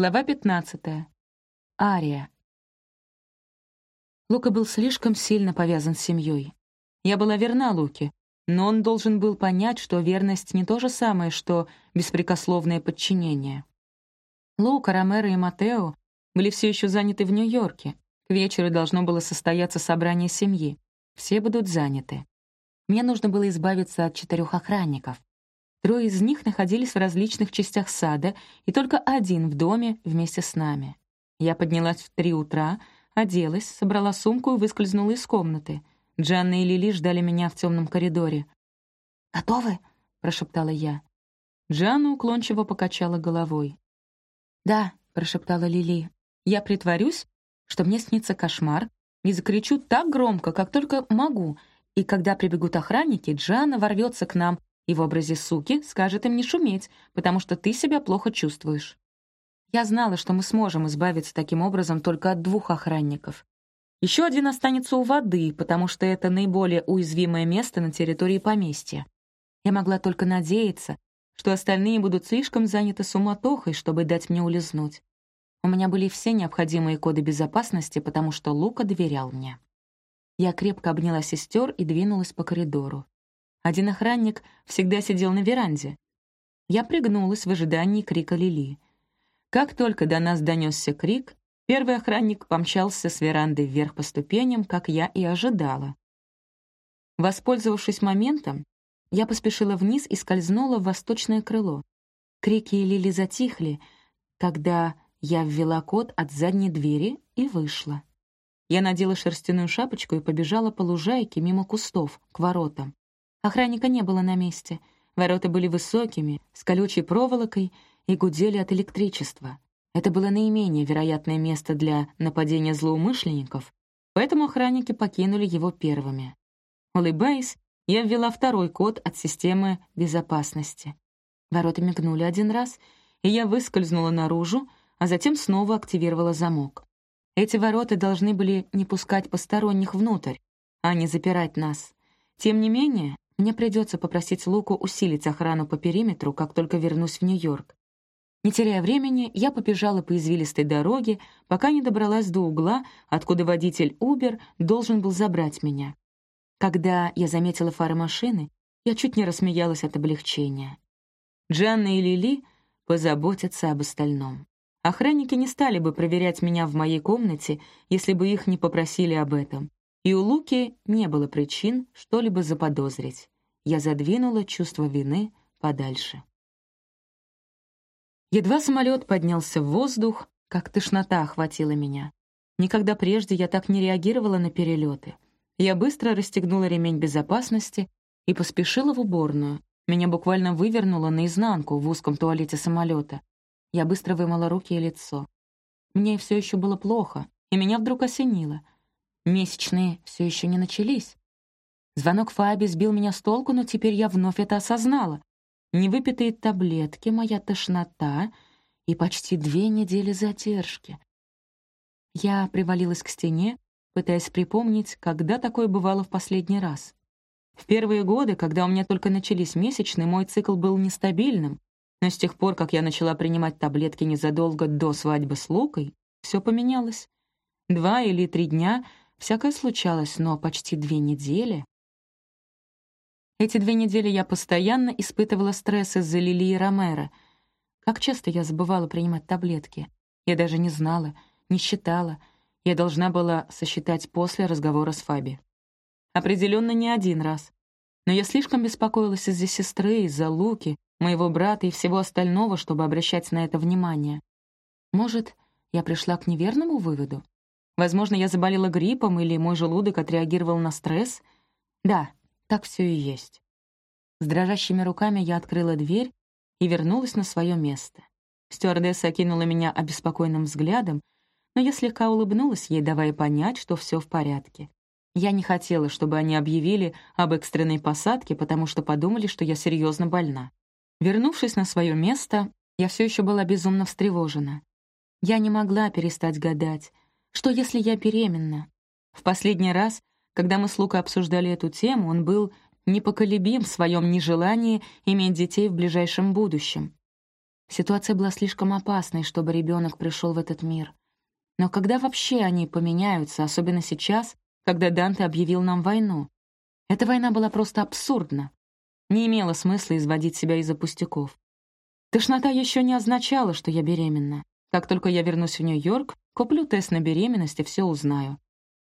Глава 15. Ария. Лука был слишком сильно повязан с семьей. Я была верна Луке, но он должен был понять, что верность не то же самое, что беспрекословное подчинение. Лука, Ромеро и Матео были все еще заняты в Нью-Йорке. К вечеру должно было состояться собрание семьи. Все будут заняты. Мне нужно было избавиться от четырех охранников. Трое из них находились в различных частях сада, и только один в доме вместе с нами. Я поднялась в три утра, оделась, собрала сумку и выскользнула из комнаты. Джанна и Лили ждали меня в темном коридоре. «Готовы?» — прошептала я. Джанна уклончиво покачала головой. «Да», — прошептала Лили. «Я притворюсь, что мне снится кошмар, и закричу так громко, как только могу, и когда прибегут охранники, Джанна ворвется к нам и в образе суки скажет им не шуметь, потому что ты себя плохо чувствуешь. Я знала, что мы сможем избавиться таким образом только от двух охранников. Еще один останется у воды, потому что это наиболее уязвимое место на территории поместья. Я могла только надеяться, что остальные будут слишком заняты суматохой, чтобы дать мне улизнуть. У меня были все необходимые коды безопасности, потому что Лука доверял мне. Я крепко обняла сестер и двинулась по коридору. Один охранник всегда сидел на веранде. Я пригнулась в ожидании крика Лили. Как только до нас донесся крик, первый охранник помчался с веранды вверх по ступеням, как я и ожидала. Воспользовавшись моментом, я поспешила вниз и скользнула в восточное крыло. Крики Лили затихли, когда я ввела код от задней двери и вышла. Я надела шерстяную шапочку и побежала по лужайке мимо кустов, к воротам. Охранника не было на месте. Ворота были высокими, с колючей проволокой и гудели от электричества. Это было наименее вероятное место для нападения злоумышленников, поэтому охранники покинули его первыми. Улыбаясь, я ввела второй код от системы безопасности. Ворота мигнули один раз, и я выскользнула наружу, а затем снова активировала замок. Эти ворота должны были не пускать посторонних внутрь, а не запирать нас. Тем не менее, мне придется попросить Луку усилить охрану по периметру, как только вернусь в Нью-Йорк. Не теряя времени, я побежала по извилистой дороге, пока не добралась до угла, откуда водитель Uber должен был забрать меня. Когда я заметила фары машины, я чуть не рассмеялась от облегчения. Джанна и Лили позаботятся об остальном. Охранники не стали бы проверять меня в моей комнате, если бы их не попросили об этом и у Луки не было причин что-либо заподозрить. Я задвинула чувство вины подальше. Едва самолет поднялся в воздух, как тошнота охватила меня. Никогда прежде я так не реагировала на перелеты. Я быстро расстегнула ремень безопасности и поспешила в уборную. Меня буквально вывернуло наизнанку в узком туалете самолета. Я быстро вымыла руки и лицо. Мне все еще было плохо, и меня вдруг осенило. Месячные все еще не начались. Звонок Фаби сбил меня с толку, но теперь я вновь это осознала. Невыпитые таблетки, моя тошнота и почти две недели задержки. Я привалилась к стене, пытаясь припомнить, когда такое бывало в последний раз. В первые годы, когда у меня только начались месячные, мой цикл был нестабильным, но с тех пор, как я начала принимать таблетки незадолго до свадьбы с Лукой, все поменялось. Два или три дня Всякое случалось, но почти две недели... Эти две недели я постоянно испытывала стресс из-за Лилии Ромеро. Как часто я забывала принимать таблетки. Я даже не знала, не считала. Я должна была сосчитать после разговора с Фаби. Определенно не один раз. Но я слишком беспокоилась из-за сестры, из-за Луки, моего брата и всего остального, чтобы обращать на это внимание. Может, я пришла к неверному выводу? Возможно, я заболела гриппом или мой желудок отреагировал на стресс. Да, так все и есть. С дрожащими руками я открыла дверь и вернулась на свое место. Стюардесса окинула меня обеспокоенным взглядом, но я слегка улыбнулась ей, давая понять, что все в порядке. Я не хотела, чтобы они объявили об экстренной посадке, потому что подумали, что я серьезно больна. Вернувшись на свое место, я все еще была безумно встревожена. Я не могла перестать гадать, что если я беременна? В последний раз, когда мы с Лукой обсуждали эту тему, он был непоколебим в своем нежелании иметь детей в ближайшем будущем. Ситуация была слишком опасной, чтобы ребенок пришел в этот мир. Но когда вообще они поменяются, особенно сейчас, когда Данте объявил нам войну? Эта война была просто абсурдна. Не имело смысла изводить себя из-за пустяков. Тошнота еще не означала, что я беременна. Как только я вернусь в Нью-Йорк, куплю тест на беременность и все узнаю.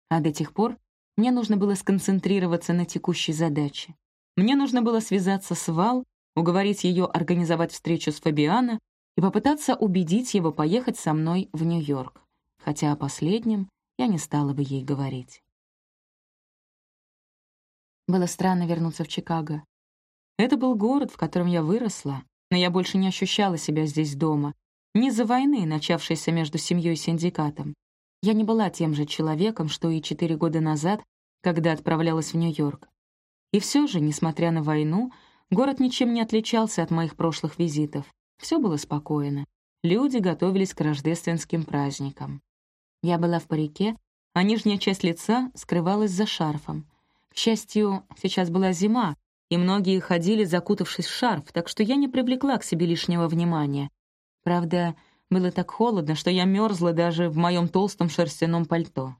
А до тех пор мне нужно было сконцентрироваться на текущей задаче. Мне нужно было связаться с Вал, уговорить ее организовать встречу с Фабиано и попытаться убедить его поехать со мной в Нью-Йорк, хотя о последнем я не стала бы ей говорить. Было странно вернуться в Чикаго. Это был город, в котором я выросла, но я больше не ощущала себя здесь дома, не из-за войны, начавшейся между семьей и синдикатом. Я не была тем же человеком, что и четыре года назад, когда отправлялась в Нью-Йорк. И все же, несмотря на войну, город ничем не отличался от моих прошлых визитов. Все было спокойно. Люди готовились к рождественским праздникам. Я была в парике, а нижняя часть лица скрывалась за шарфом. К счастью, сейчас была зима, и многие ходили, закутавшись в шарф, так что я не привлекла к себе лишнего внимания, Правда, было так холодно, что я мерзла даже в моем толстом шерстяном пальто.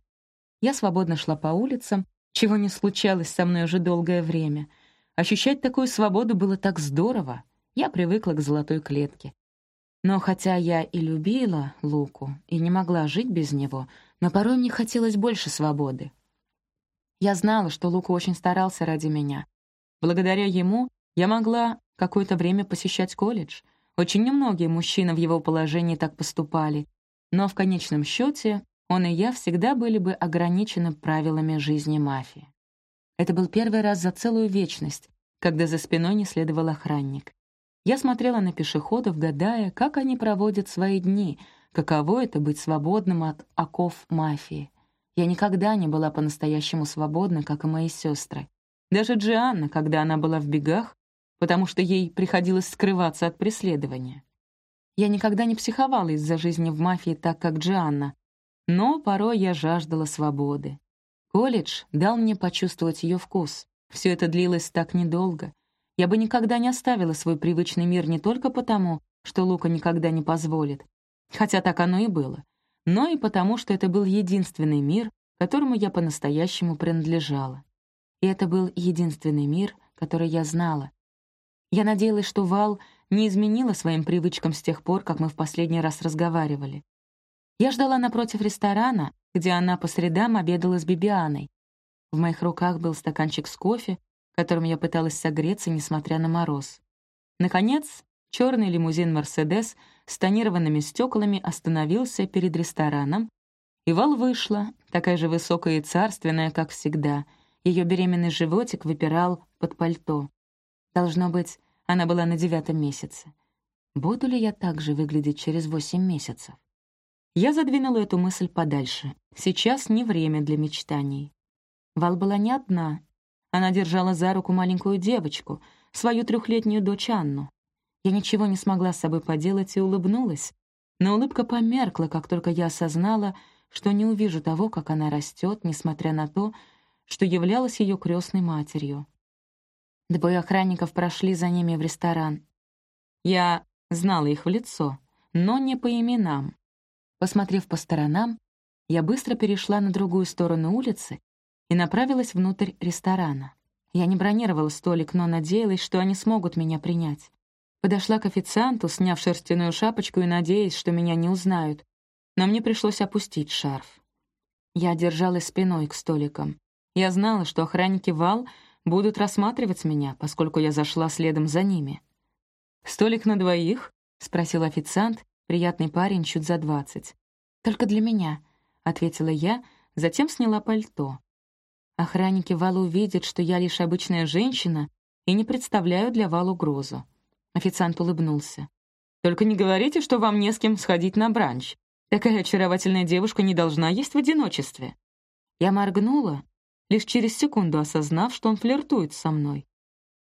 Я свободно шла по улицам, чего не случалось со мной уже долгое время. Ощущать такую свободу было так здорово. Я привыкла к золотой клетке. Но хотя я и любила Луку, и не могла жить без него, но порой мне хотелось больше свободы. Я знала, что Лука очень старался ради меня. Благодаря ему я могла какое-то время посещать колледж — очень немногие мужчины в его положении так поступали, но в конечном счете он и я всегда были бы ограничены правилами жизни мафии. Это был первый раз за целую вечность, когда за спиной не следовал охранник. Я смотрела на пешеходов, гадая, как они проводят свои дни, каково это быть свободным от оков мафии. Я никогда не была по-настоящему свободна, как и мои сестры. Даже Джианна, когда она была в бегах, потому что ей приходилось скрываться от преследования. Я никогда не психовала из-за жизни в мафии так, как Джианна, но порой я жаждала свободы. Колледж дал мне почувствовать ее вкус. Все это длилось так недолго. Я бы никогда не оставила свой привычный мир не только потому, что Лука никогда не позволит, хотя так оно и было, но и потому, что это был единственный мир, которому я по-настоящему принадлежала. И это был единственный мир, который я знала, я надеялась, что Вал не изменила своим привычкам с тех пор, как мы в последний раз разговаривали. Я ждала напротив ресторана, где она по средам обедала с Бибианой. В моих руках был стаканчик с кофе, которым я пыталась согреться, несмотря на мороз. Наконец, черный лимузин «Мерседес» с тонированными стеклами остановился перед рестораном, и Вал вышла, такая же высокая и царственная, как всегда. Ее беременный животик выпирал под пальто. Должно быть, она была на девятом месяце. Буду ли я так же выглядеть через восемь месяцев? Я задвинула эту мысль подальше. Сейчас не время для мечтаний. Вал была не одна. Она держала за руку маленькую девочку, свою трехлетнюю дочь Анну. Я ничего не смогла с собой поделать и улыбнулась. Но улыбка померкла, как только я осознала, что не увижу того, как она растет, несмотря на то, что являлась ее крестной матерью. Двое охранников прошли за ними в ресторан. Я знала их в лицо, но не по именам. Посмотрев по сторонам, я быстро перешла на другую сторону улицы и направилась внутрь ресторана. Я не бронировала столик, но надеялась, что они смогут меня принять. Подошла к официанту, сняв шерстяную шапочку и надеясь, что меня не узнают, но мне пришлось опустить шарф. Я держалась спиной к столикам. Я знала, что охранники Вал будут рассматривать меня, поскольку я зашла следом за ними. «Столик на двоих?» — спросил официант, приятный парень чуть за двадцать. «Только для меня», — ответила я, затем сняла пальто. Охранники Вала увидят, что я лишь обычная женщина и не представляю для Вала угрозу. Официант улыбнулся. «Только не говорите, что вам не с кем сходить на бранч. Такая очаровательная девушка не должна есть в одиночестве». Я моргнула, лишь через секунду осознав, что он флиртует со мной.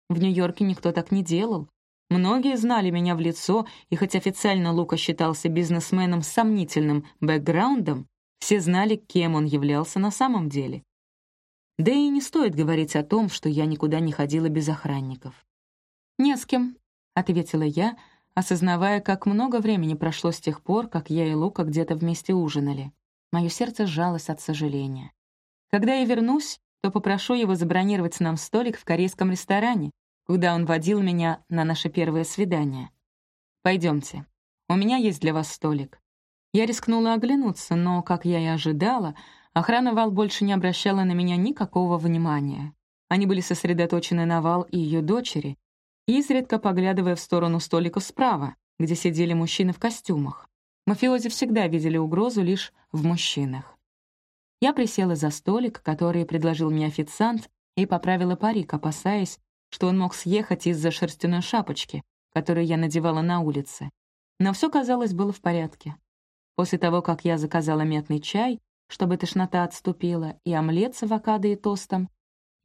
В Нью-Йорке никто так не делал. Многие знали меня в лицо, и хоть официально Лука считался бизнесменом с сомнительным бэкграундом, все знали, кем он являлся на самом деле. Да и не стоит говорить о том, что я никуда не ходила без охранников. «Не с кем», — ответила я, осознавая, как много времени прошло с тех пор, как я и Лука где-то вместе ужинали. Мое сердце сжалось от сожаления. Когда я вернусь, то попрошу его забронировать нам столик в корейском ресторане, куда он водил меня на наше первое свидание. Пойдемте, у меня есть для вас столик. Я рискнула оглянуться, но, как я и ожидала, охрана Вал больше не обращала на меня никакого внимания. Они были сосредоточены на Вал и ее дочери, изредка поглядывая в сторону столиков справа, где сидели мужчины в костюмах. Мафиози всегда видели угрозу лишь в мужчинах. Я присела за столик, который предложил мне официант, и поправила парик, опасаясь, что он мог съехать из-за шерстяной шапочки, которую я надевала на улице. Но все, казалось, было в порядке. После того, как я заказала метный чай, чтобы тошнота отступила, и омлет с авокадо и тостом,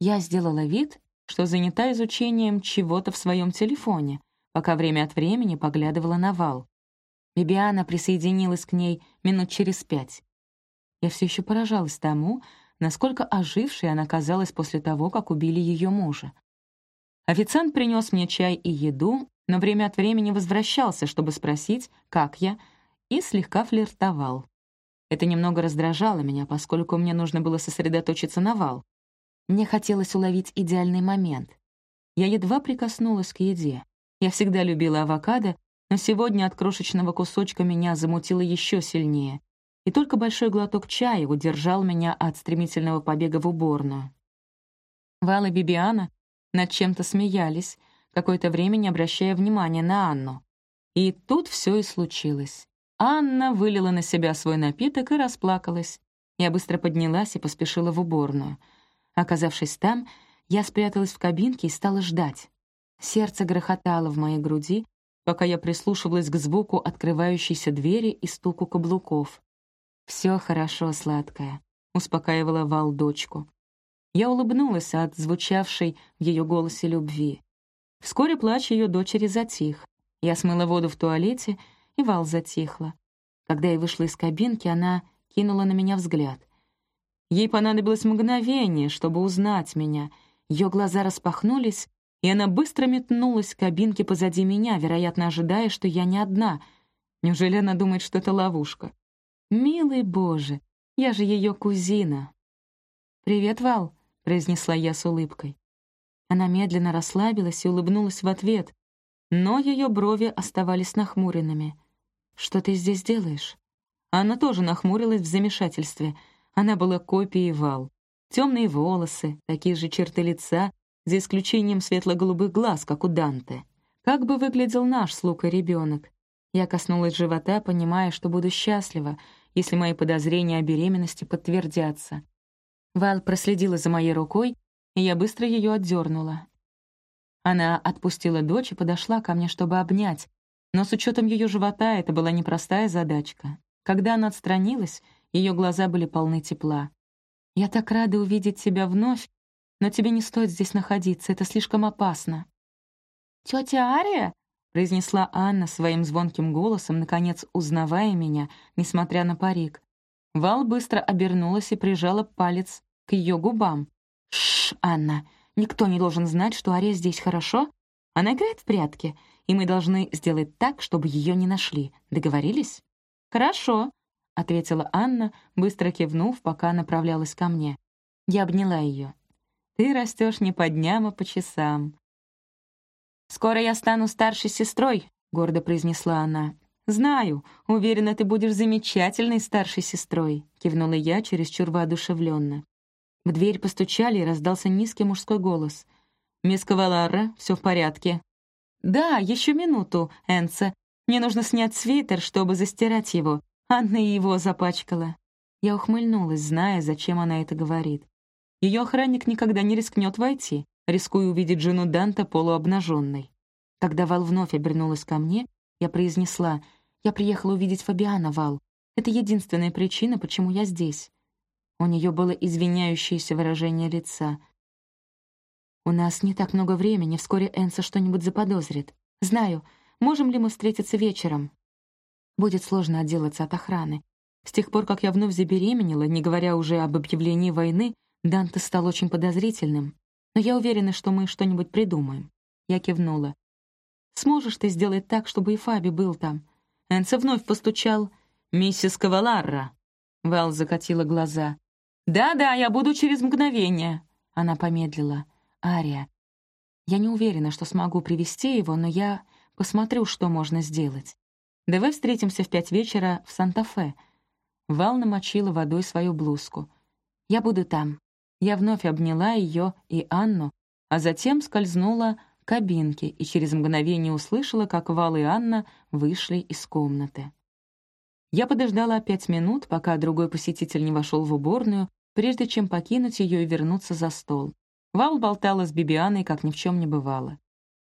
я сделала вид, что занята изучением чего-то в своем телефоне, пока время от времени поглядывала на вал. Бибиана присоединилась к ней минут через пять. Я все еще поражалась тому, насколько ожившей она казалась после того, как убили ее мужа. Официант принес мне чай и еду, но время от времени возвращался, чтобы спросить, как я, и слегка флиртовал. Это немного раздражало меня, поскольку мне нужно было сосредоточиться на вал. Мне хотелось уловить идеальный момент. Я едва прикоснулась к еде. Я всегда любила авокадо, но сегодня от крошечного кусочка меня замутило еще сильнее, и только большой глоток чая удержал меня от стремительного побега в уборную. Вал и Бибиана над чем-то смеялись, какое-то время не обращая внимания на Анну. И тут все и случилось. Анна вылила на себя свой напиток и расплакалась. Я быстро поднялась и поспешила в уборную. Оказавшись там, я спряталась в кабинке и стала ждать. Сердце грохотало в моей груди, пока я прислушивалась к звуку открывающейся двери и стуку каблуков. «Все хорошо, сладкая», — успокаивала Вал дочку. Я улыбнулась от звучавшей в ее голосе любви. Вскоре плач ее дочери затих. Я смыла воду в туалете — и Вал затихла. Когда я вышла из кабинки, она кинула на меня взгляд. Ей понадобилось мгновение, чтобы узнать меня. Ее глаза распахнулись, и она быстро метнулась к кабинке позади меня, вероятно, ожидая, что я не одна. Неужели она думает, что это ловушка? «Милый Боже, я же ее кузина!» «Привет, Вал», — произнесла я с улыбкой. Она медленно расслабилась и улыбнулась в ответ, но ее брови оставались нахмуренными. «Что ты здесь делаешь?» Она тоже нахмурилась в замешательстве. Она была копией Вал. Темные волосы, такие же черты лица, за исключением светло-голубых глаз, как у Данте. Как бы выглядел наш с Лукой ребенок? Я коснулась живота, понимая, что буду счастлива, если мои подозрения о беременности подтвердятся. Вал проследила за моей рукой, и я быстро ее отдернула. Она отпустила дочь и подошла ко мне, чтобы обнять, но с учетом ее живота это была непростая задачка. Когда она отстранилась, ее глаза были полны тепла. «Я так рада увидеть тебя вновь, но тебе не стоит здесь находиться, это слишком опасно». «Тетя Ария?» — произнесла Анна своим звонким голосом, наконец узнавая меня, несмотря на парик. Вал быстро обернулась и прижала палец к ее губам. «Шш, Анна, никто не должен знать, что Ария здесь хорошо. Она играет в прятки, и мы должны сделать так, чтобы ее не нашли. Договорились?» «Хорошо», — ответила Анна, быстро кивнув, пока направлялась ко мне. Я обняла ее. «Ты растешь не по дням, а по часам». «Скоро я стану старшей сестрой», — гордо произнесла она. «Знаю, уверена, ты будешь замечательной старшей сестрой», — кивнула я чересчур воодушевленно. В дверь постучали, и раздался низкий мужской голос. «Мисс Каваларра, все в порядке?» «Да, еще минуту, Энса. Мне нужно снять свитер, чтобы застирать его. Анна его запачкала». Я ухмыльнулась, зная, зачем она это говорит. Ее охранник никогда не рискнет войти, рискуя увидеть жену Данта полуобнаженной. Когда Вал вновь обернулась ко мне, я произнесла, «Я приехала увидеть Фабиана, Вал. Это единственная причина, почему я здесь». У нее было извиняющееся выражение лица. «У нас не так много времени, вскоре Энса что-нибудь заподозрит. Знаю, можем ли мы встретиться вечером?» Будет сложно отделаться от охраны. С тех пор, как я вновь забеременела, не говоря уже об объявлении войны, Данте стал очень подозрительным. Но я уверена, что мы что-нибудь придумаем. Я кивнула. Сможешь ты сделать так, чтобы и Фаби был там?» Энце вновь постучал. «Миссис Каваларра!» Вэл закатила глаза. «Да-да, я буду через мгновение!» Она помедлила. «Ария, я не уверена, что смогу привести его, но я посмотрю, что можно сделать. Давай встретимся в пять вечера в Санта-Фе». Вал намочила водой свою блузку. «Я буду там». Я вновь обняла ее и Анну, а затем скользнула к кабинке и через мгновение услышала, как Вал и Анна вышли из комнаты. Я подождала пять минут, пока другой посетитель не вошел в уборную, прежде чем покинуть ее и вернуться за стол. Вал болтала с Бибианой, как ни в чем не бывало.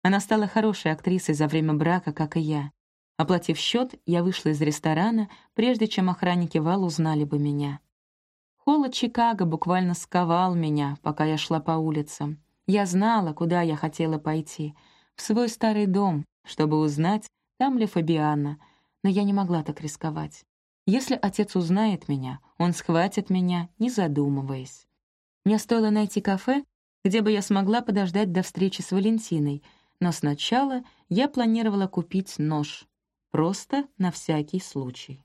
Она стала хорошей актрисой за время брака, как и я. Оплатив счет, я вышла из ресторана, прежде чем охранники Вал узнали бы меня. Холод Чикаго буквально сковал меня, пока я шла по улицам. Я знала, куда я хотела пойти. В свой старый дом, чтобы узнать, там ли Фабиана, но я не могла так рисковать. Если отец узнает меня, он схватит меня, не задумываясь. Мне стоило найти кафе, где бы я смогла подождать до встречи с Валентиной, но сначала я планировала купить нож. Просто на всякий случай.